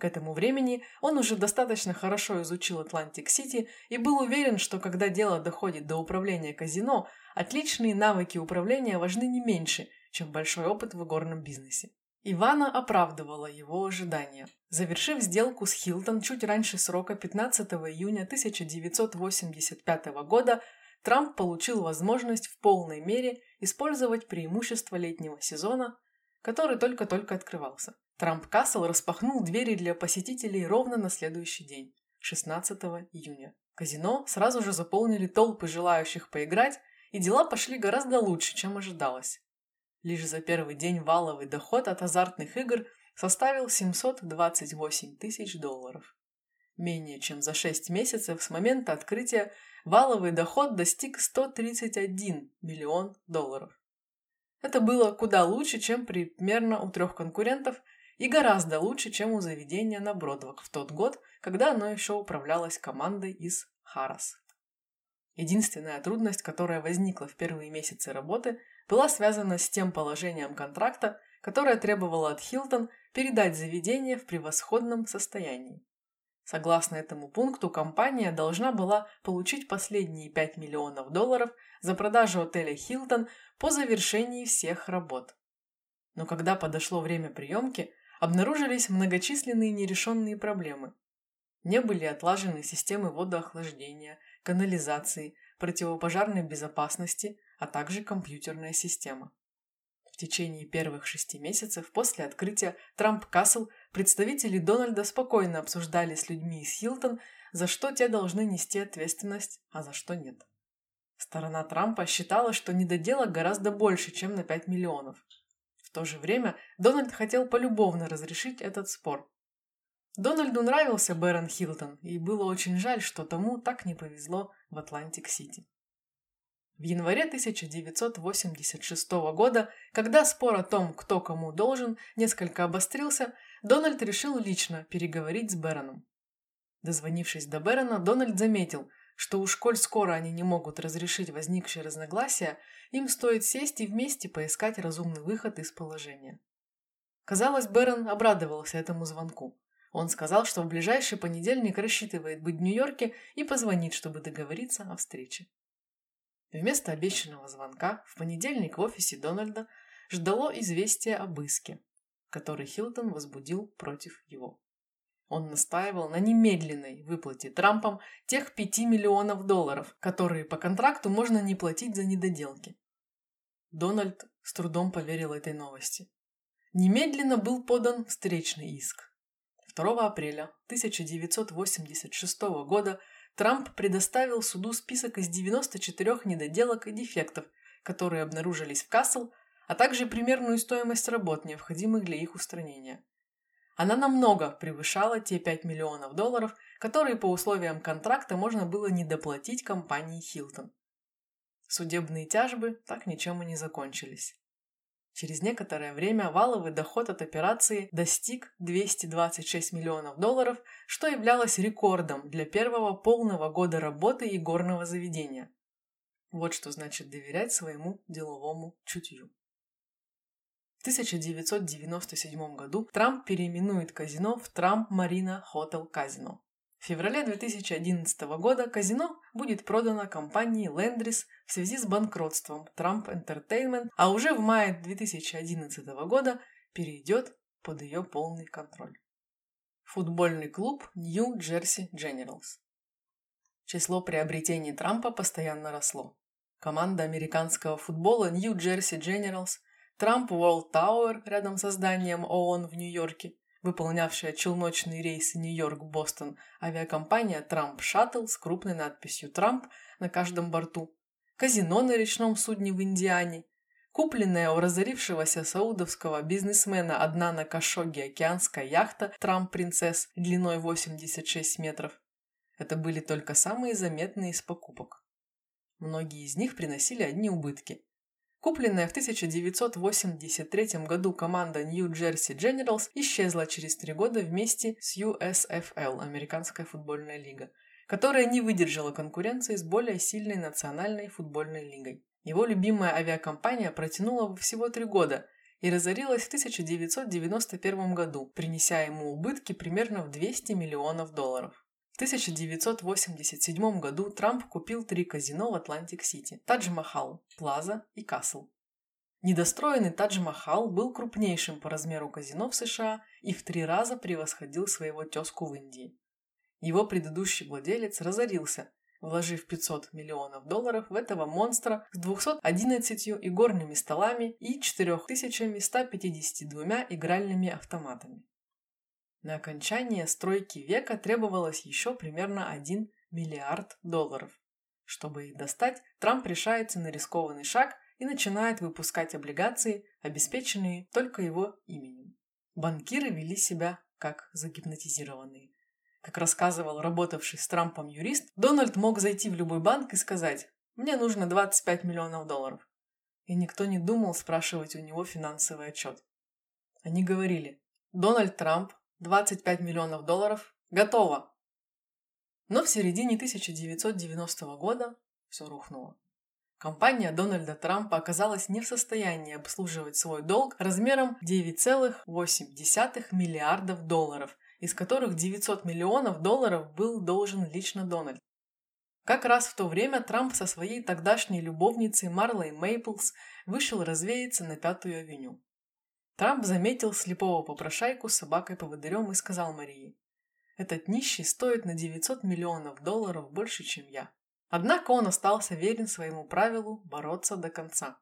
К этому времени он уже достаточно хорошо изучил Атлантик-Сити и был уверен, что когда дело доходит до управления казино, отличные навыки управления важны не меньше, чем большой опыт в игорном бизнесе. Ивана оправдывала его ожидания. Завершив сделку с Хилтон чуть раньше срока 15 июня 1985 года, Трамп получил возможность в полной мере использовать преимущества летнего сезона, который только-только открывался. Трамп Кассел распахнул двери для посетителей ровно на следующий день, 16 июня. Казино сразу же заполнили толпы желающих поиграть, и дела пошли гораздо лучше, чем ожидалось. Лишь за первый день валовый доход от азартных игр составил 728 тысяч долларов. Менее чем за 6 месяцев с момента открытия валовый доход достиг 131 миллион долларов. Это было куда лучше, чем примерно у трех конкурентов и гораздо лучше, чем у заведения на Бродвок в тот год, когда оно еще управлялось командой из Харрас. Единственная трудность, которая возникла в первые месяцы работы, была связана с тем положением контракта, которое требовало от Хилтон передать заведение в превосходном состоянии. Согласно этому пункту, компания должна была получить последние 5 миллионов долларов за продажу отеля «Хилтон» по завершении всех работ. Но когда подошло время приемки, обнаружились многочисленные нерешенные проблемы. Не были отлажены системы водоохлаждения, канализации, противопожарной безопасности, а также компьютерная система. В течение первых шести месяцев после открытия Трамп Кассел представители Дональда спокойно обсуждали с людьми из Хилтон, за что те должны нести ответственность, а за что нет. Сторона Трампа считала, что недоделок гораздо больше, чем на 5 миллионов. В то же время Дональд хотел полюбовно разрешить этот спор. Дональду нравился Бэрон Хилтон, и было очень жаль, что тому так не повезло в Атлантик-Сити. В январе 1986 года, когда спор о том, кто кому должен, несколько обострился, Дональд решил лично переговорить с Бэроном. Дозвонившись до Бэрона, Дональд заметил, что уж коль скоро они не могут разрешить возникшие разногласия, им стоит сесть и вместе поискать разумный выход из положения. Казалось, Бэрон обрадовался этому звонку. Он сказал, что в ближайший понедельник рассчитывает быть в Нью-Йорке и позвонит, чтобы договориться о встрече. Вместо обещанного звонка в понедельник в офисе Дональда ждало известие об иске, который Хилтон возбудил против его. Он настаивал на немедленной выплате Трампом тех 5 миллионов долларов, которые по контракту можно не платить за недоделки. Дональд с трудом поверил этой новости. Немедленно был подан встречный иск. 2 апреля 1986 года Трамп предоставил суду список из 94 недоделок и дефектов, которые обнаружились в Касл, а также примерную стоимость работ, необходимых для их устранения. Она намного превышала те 5 миллионов долларов, которые по условиям контракта можно было недоплатить компании Хилтон. Судебные тяжбы так ничем и не закончились. Через некоторое время валовый доход от операции достиг 226 миллионов долларов, что являлось рекордом для первого полного года работы игорного заведения. Вот что значит доверять своему деловому чутью. В 1997 году Трамп переименует казино в Трамп Марина Хотел Казино. В феврале 2011 года казино будет продано компании Lendris в связи с банкротством Trump Entertainment, а уже в мае 2011 года перейдет под ее полный контроль. Футбольный клуб New Jersey Generals. Число приобретений Трампа постоянно росло. Команда американского футбола New Jersey Generals, Trump World Tower рядом со зданием ООН в Нью-Йорке, выполнявшая челночные рейсы Нью-Йорк-Бостон, авиакомпания «Трамп Шаттл» с крупной надписью «Трамп» на каждом борту, казино на речном судне в Индиане, купленная у разорившегося саудовского бизнесмена одна на Кашоге океанская яхта «Трамп Принцесс» длиной 86 метров. Это были только самые заметные из покупок. Многие из них приносили одни убытки. Купленная в 1983 году команда New Jersey Generals исчезла через три года вместе с USFL, Американская футбольная лига, которая не выдержала конкуренции с более сильной национальной футбольной лигой. Его любимая авиакомпания протянула всего три года и разорилась в 1991 году, принеся ему убытки примерно в 200 миллионов долларов. В 1987 году Трамп купил три казино в Атлантик-Сити – Тадж-Махал, Плаза и Касл. Недостроенный Тадж-Махал был крупнейшим по размеру казино в США и в три раза превосходил своего тезку в Индии. Его предыдущий владелец разорился, вложив 500 миллионов долларов в этого монстра с 211 игорными столами и 4152 игральными автоматами. На окончание стройки века требовалось еще примерно 1 миллиард долларов. Чтобы их достать, Трамп решается на рискованный шаг и начинает выпускать облигации, обеспеченные только его именем. Банкиры вели себя как загипнотизированные. Как рассказывал работавший с Трампом юрист, Дональд мог зайти в любой банк и сказать «Мне нужно 25 миллионов долларов». И никто не думал спрашивать у него финансовый отчет. Они говорили «Дональд Трамп 25 миллионов долларов. Готово! Но в середине 1990 года все рухнуло. Компания Дональда Трампа оказалась не в состоянии обслуживать свой долг размером 9,8 миллиардов долларов, из которых 900 миллионов долларов был должен лично Дональд. Как раз в то время Трамп со своей тогдашней любовницей Марлой Мейплс вышел развеяться на Пятую авеню. Трамп заметил слепого попрошайку с собакой-поводырем и сказал Марии, «Этот нищий стоит на 900 миллионов долларов больше, чем я». Однако он остался верен своему правилу бороться до конца.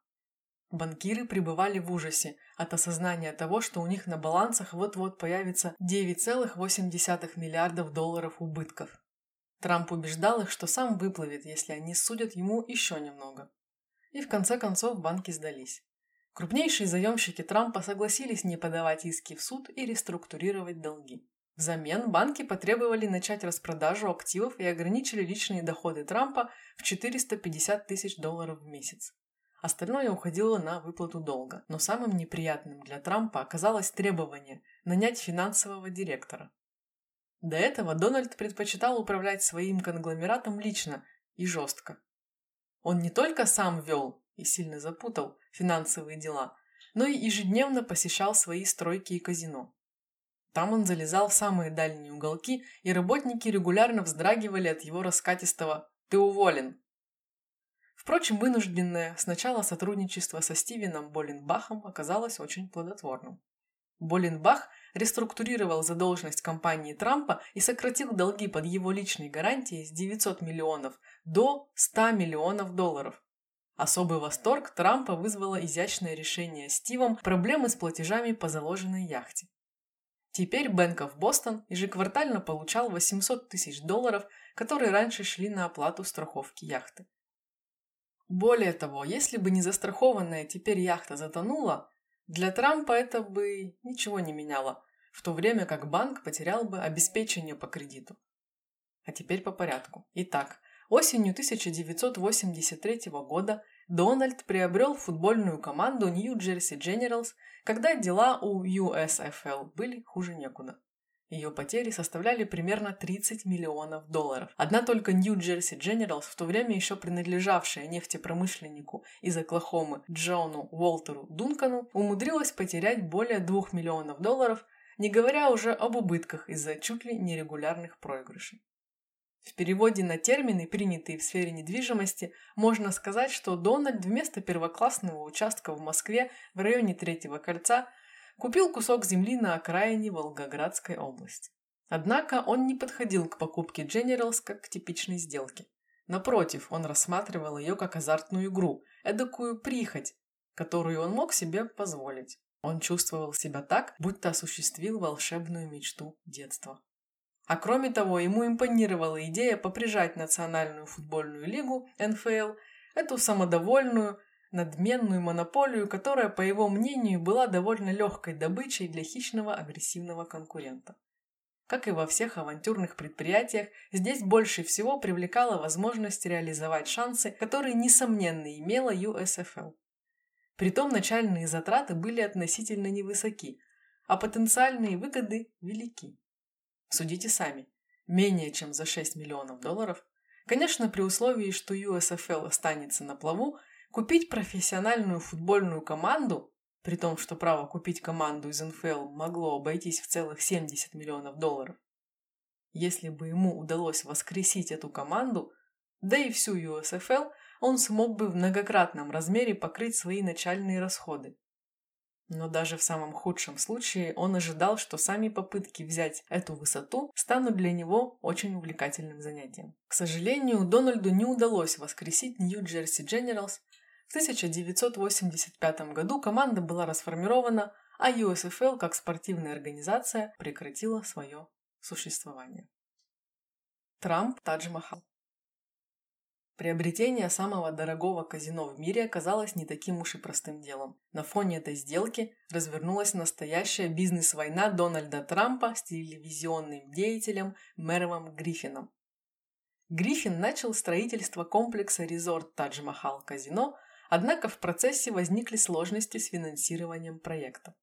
Банкиры пребывали в ужасе от осознания того, что у них на балансах вот-вот появится 9,8 миллиардов долларов убытков. Трамп убеждал их, что сам выплывет, если они судят ему еще немного. И в конце концов банки сдались. Крупнейшие заемщики Трампа согласились не подавать иски в суд и реструктурировать долги. Взамен банки потребовали начать распродажу активов и ограничили личные доходы Трампа в 450 тысяч долларов в месяц. Остальное уходило на выплату долга, но самым неприятным для Трампа оказалось требование нанять финансового директора. До этого Дональд предпочитал управлять своим конгломератом лично и жестко. Он не только сам вел и сильно запутал финансовые дела, но и ежедневно посещал свои стройки и казино. Там он залезал в самые дальние уголки, и работники регулярно вздрагивали от его раскатистого «ты уволен». Впрочем, вынужденное сначала сотрудничество со Стивеном Боленбахом оказалось очень плодотворным. Боленбах реструктурировал задолженность компании Трампа и сократил долги под его личной гарантией с 900 миллионов до 100 миллионов долларов. Особый восторг Трампа вызвало изящное решение Стивом проблемы с платежами по заложенной яхте. Теперь Bank of Boston ежеквартально получал 800 тысяч долларов, которые раньше шли на оплату страховки яхты. Более того, если бы не застрахованная теперь яхта затонула, для Трампа это бы ничего не меняло, в то время как банк потерял бы обеспечение по кредиту. А теперь по порядку. Итак, осенью 1983 года Дональд приобрел футбольную команду Нью-Джерси Generals, когда дела у USFL были хуже некуда. Ее потери составляли примерно 30 миллионов долларов. Одна только Нью-Джерси Generals, в то время еще принадлежавшая нефтепромышленнику из Оклахомы Джону Уолтеру Дункану, умудрилась потерять более 2 миллионов долларов, не говоря уже об убытках из-за чуть ли нерегулярных проигрышей. В переводе на термины, принятые в сфере недвижимости, можно сказать, что Дональд вместо первоклассного участка в Москве в районе Третьего кольца Купил кусок земли на окраине Волгоградской области. Однако он не подходил к покупке Generals как к типичной сделке. Напротив, он рассматривал ее как азартную игру, эдакую прихоть, которую он мог себе позволить. Он чувствовал себя так, будто осуществил волшебную мечту детства. А кроме того, ему импонировала идея поприжать Национальную футбольную лигу НФЛ, эту самодовольную, надменную монополию, которая, по его мнению, была довольно легкой добычей для хищного агрессивного конкурента. Как и во всех авантюрных предприятиях, здесь больше всего привлекала возможность реализовать шансы, которые, несомненно, имела USFL. Притом начальные затраты были относительно невысоки, а потенциальные выгоды велики. Судите сами, менее чем за 6 миллионов долларов, конечно, при условии, что USFL останется на плаву, Купить профессиональную футбольную команду, при том, что право купить команду из НФЛ могло обойтись в целых 70 миллионов долларов. Если бы ему удалось воскресить эту команду, да и всю USFL, он смог бы в многократном размере покрыть свои начальные расходы. Но даже в самом худшем случае он ожидал, что сами попытки взять эту высоту станут для него очень увлекательным занятием. К сожалению, Дональду не удалось воскресить Нью-Джерси Generals в 1985 году команда была расформирована, а USFL как спортивная организация прекратила свое существование. Трамп Тадж-Махал Приобретение самого дорогого казино в мире оказалось не таким уж и простым делом. На фоне этой сделки развернулась настоящая бизнес-война Дональда Трампа с телевизионным деятелем Мервом Гриффином. Гриффин начал строительство комплекса резорт Тадж-Махал казино – Однако в процессе возникли сложности с финансированием проекта.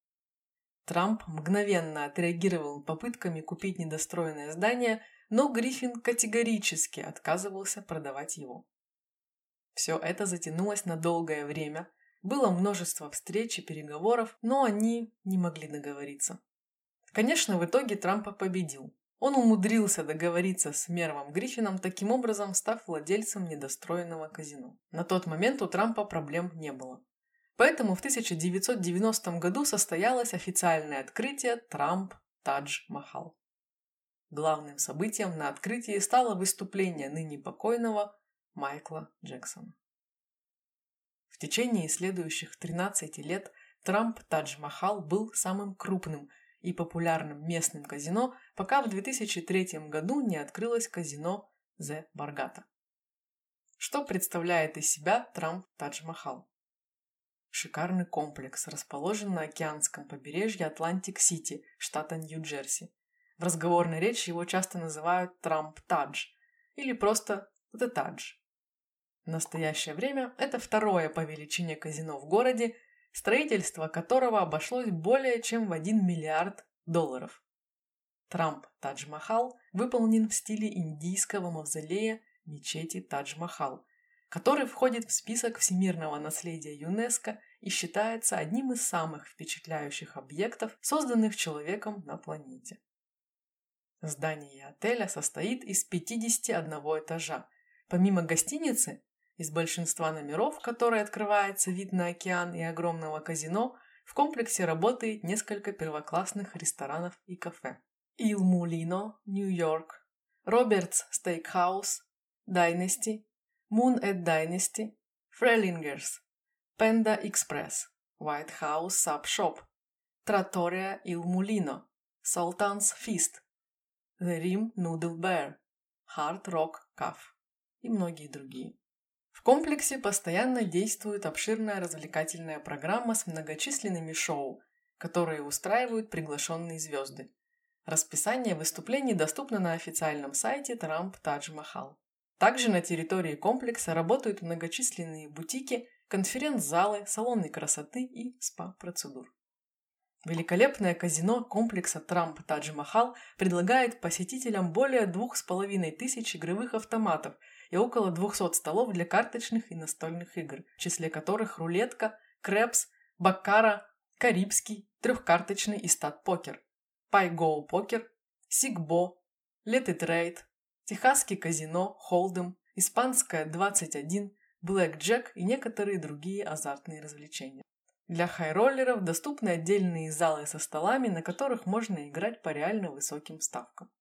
Трамп мгновенно отреагировал попытками купить недостроенное здание, но Гриффин категорически отказывался продавать его. Все это затянулось на долгое время, было множество встреч и переговоров, но они не могли договориться. Конечно, в итоге Трампа победил. Он умудрился договориться с Мервом Гриффином, таким образом став владельцем недостроенного казино. На тот момент у Трампа проблем не было. Поэтому в 1990 году состоялось официальное открытие Трамп Тадж Махал. Главным событием на открытии стало выступление ныне покойного Майкла Джексона. В течение следующих 13 лет Трамп Тадж Махал был самым крупным и популярным местным казино, пока в 2003 году не открылось казино The Баргата. Что представляет из себя Трамп Тадж-Махал? Шикарный комплекс, расположен на океанском побережье Атлантик-Сити, штата Нью-Джерси. В разговорной речи его часто называют Трамп-Тадж или просто The Taj. В настоящее время это второе по величине казино в городе строительство которого обошлось более чем в 1 миллиард долларов. Трамп Тадж-Махал выполнен в стиле индийского мавзолея мечети Тадж-Махал, который входит в список всемирного наследия ЮНЕСКО и считается одним из самых впечатляющих объектов, созданных человеком на планете. Здание отеля состоит из 51 этажа. Помимо гостиницы, из большинства номеров, которые открывается вид на океан и огромного казино, в комплексе работает несколько первоклассных ресторанов и кафе. Il Mulino, Нью-Йорк, Робертс Стейкхаус, Dynasty, Moon at Dynasty, Frelingers, Panda Express, White House Sub Shop, Trattoria Il Mulino, Sultan's Feast, The Rim Noodle Bear, Hard Rock Cafe и многие другие. В комплексе постоянно действует обширная развлекательная программа с многочисленными шоу, которые устраивают приглашенные звезды. Расписание выступлений доступно на официальном сайте Трамп Тадж Махал. Также на территории комплекса работают многочисленные бутики, конференц-залы, салоны красоты и спа-процедур. Великолепное казино комплекса Трамп Тадж Махал предлагает посетителям более двух с половиной тысяч игровых автоматов и около 200 столов для карточных и настольных игр, в числе которых рулетка, крэпс, баккара, карибский, трехкарточный и стад-покер, пайгоу покер, сик-бо, Let It Ride, техасский казино холдем, испанская 21, блэк-джек и некоторые другие азартные развлечения. Для хайроллеров доступны отдельные залы со столами, на которых можно играть по реально высоким ставкам.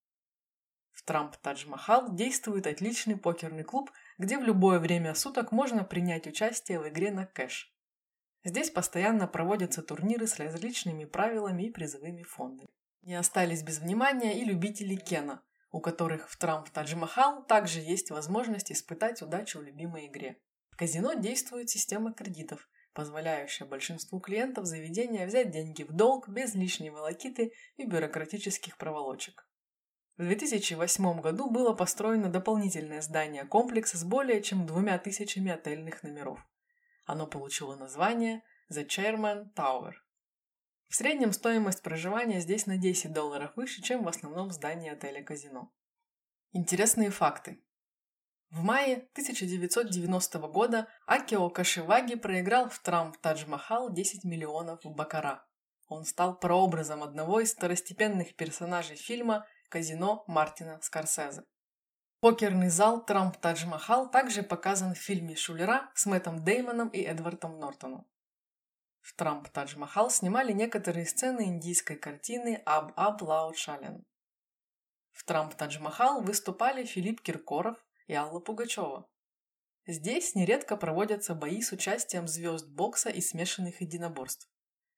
В Трамп Тадж-Махал действует отличный покерный клуб, где в любое время суток можно принять участие в игре на кэш. Здесь постоянно проводятся турниры с различными правилами и призовыми фондами. Не остались без внимания и любители Кена, у которых в Трамп Тадж-Махал также есть возможность испытать удачу в любимой игре. В казино действует система кредитов, позволяющая большинству клиентов заведения взять деньги в долг без лишней волокиты и бюрократических проволочек. В 2008 году было построено дополнительное здание комплекса с более чем двумя тысячами отельных номеров. Оно получило название The Chairman Tower. В среднем стоимость проживания здесь на 10 долларов выше, чем в основном здании отеля-казино. Интересные факты. В мае 1990 года Акио Кашиваги проиграл в Трамп Тадж-Махал 10 миллионов в Бакара. Он стал прообразом одного из второстепенных персонажей фильма «Казино» Мартина Скорсезе. Покерный зал Трамп Тадж-Махал также показан в фильме «Шулера» с Мэттом Деймоном и Эдвардом Нортоном. В Трамп Тадж-Махал снимали некоторые сцены индийской картины «Аб Аб Лаут Шален». В Трамп Тадж-Махал выступали Филипп Киркоров и Алла Пугачева. Здесь нередко проводятся бои с участием звезд бокса и смешанных единоборств.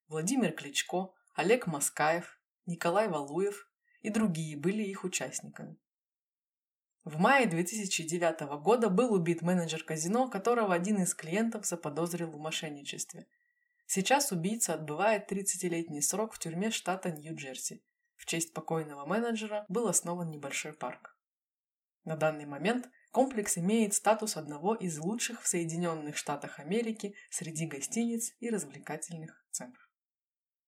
Владимир Кличко, Олег Маскаев, Николай Валуев и другие были их участниками. В мае 2009 года был убит менеджер казино, которого один из клиентов заподозрил в мошенничестве. Сейчас убийца отбывает 30-летний срок в тюрьме штата Нью-Джерси. В честь покойного менеджера был основан небольшой парк. На данный момент комплекс имеет статус одного из лучших в Соединенных Штатах Америки среди гостиниц и развлекательных центров.